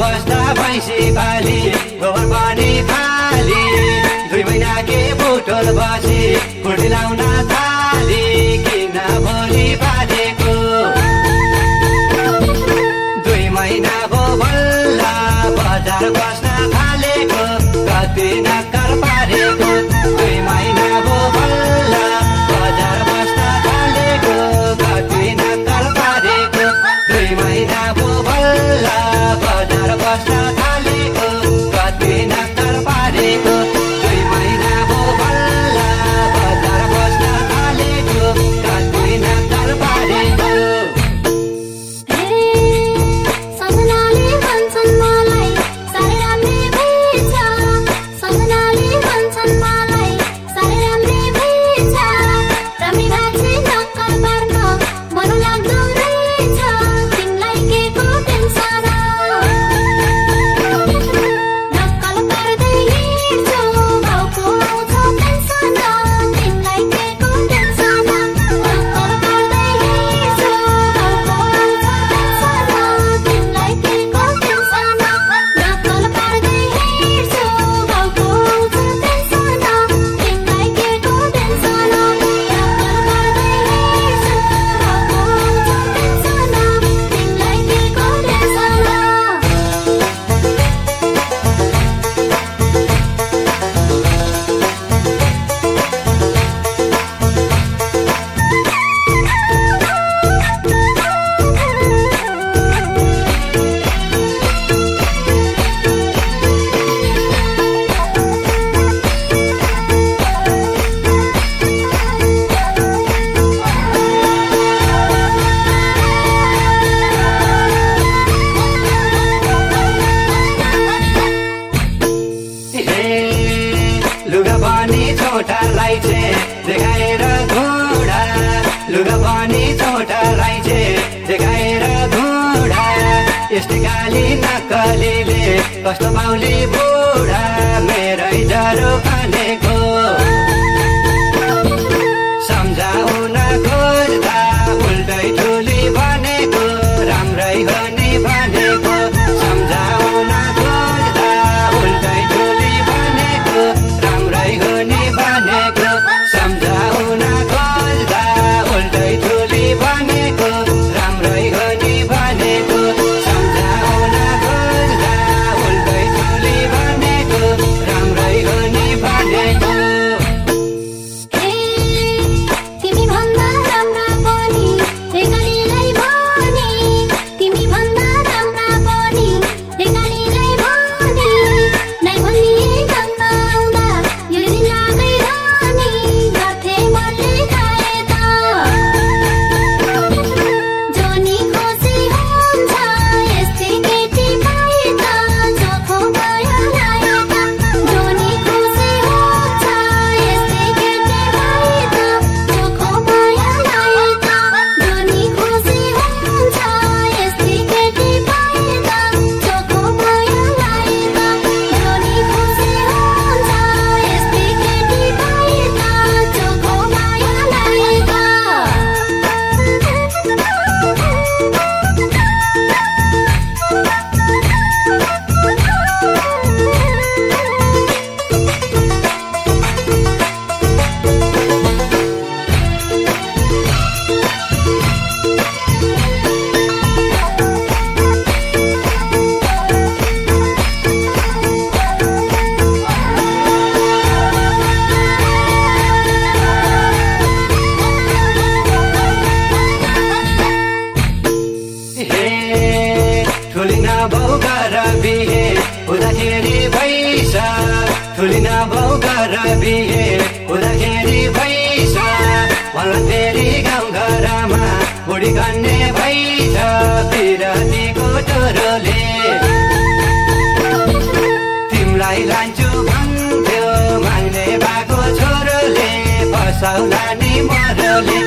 बस्दा भैँसी बाली घर पनि खाली दुई महिना के बोटल बसी खुट्टी लाउन था, लुगा पनि छोटालाई छे देखाएर घोडा लुगा पनि छोटालाई चाहिँ देखाएर घोडा यस्तै गाली नकलीले कस्तो माउली बुढा मेरै जरो खाने Mahali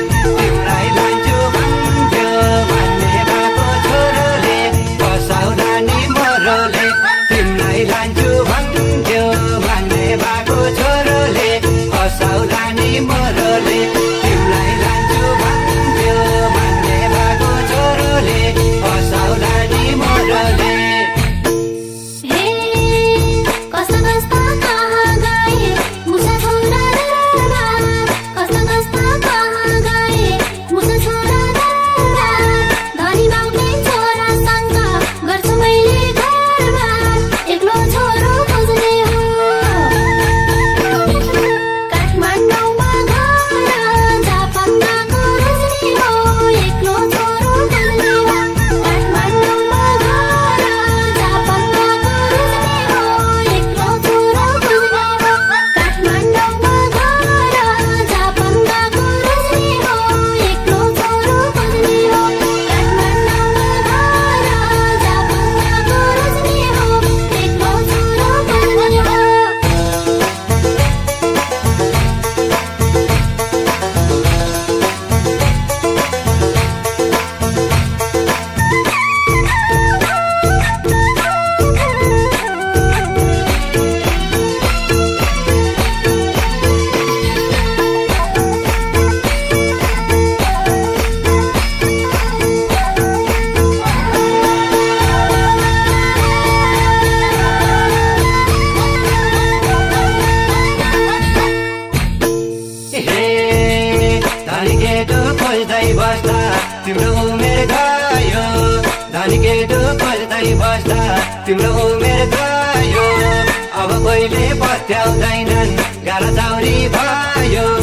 गरी बस्दा तिम्रो उमेर गयो। अब कोहीले पस्त्याउँदैनन् गाह्रो चाउरी भयो।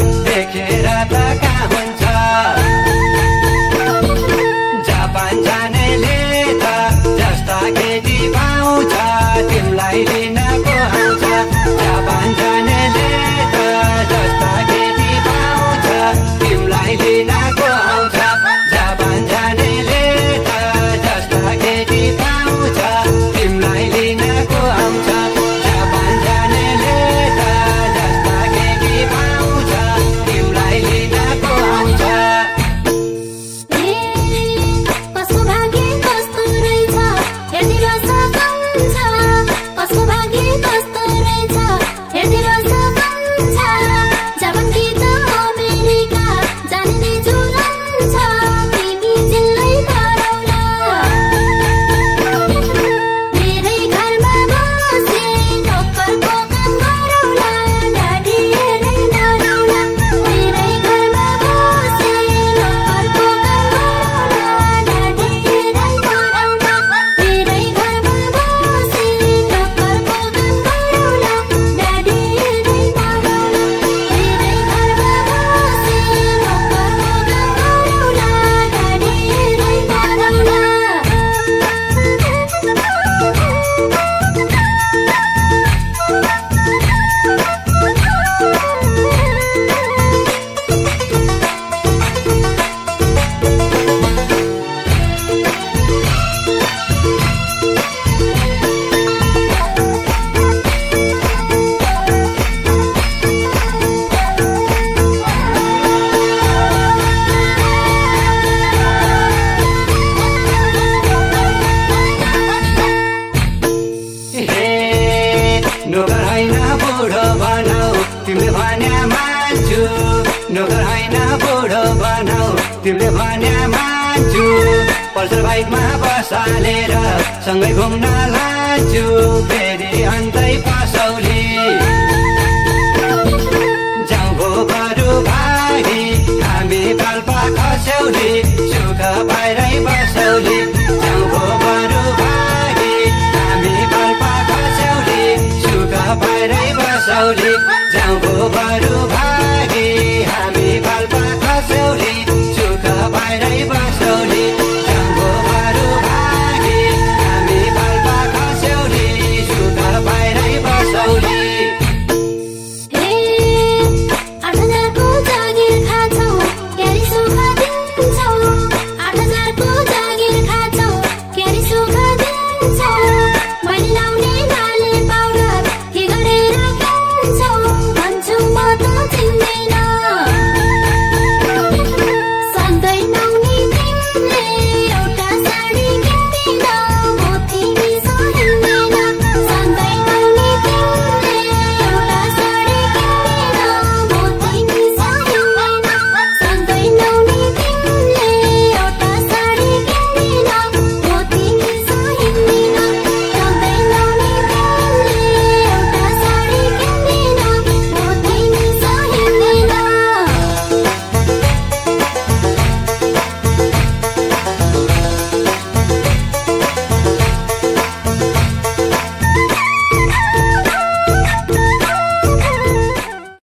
आइना बुढो बनाऊ। तिमीले भन्या मान्छु। पल्सर बाइकमा बसालेर सँगै घुम्न लान्छु। फेरि अन्तै पसौ।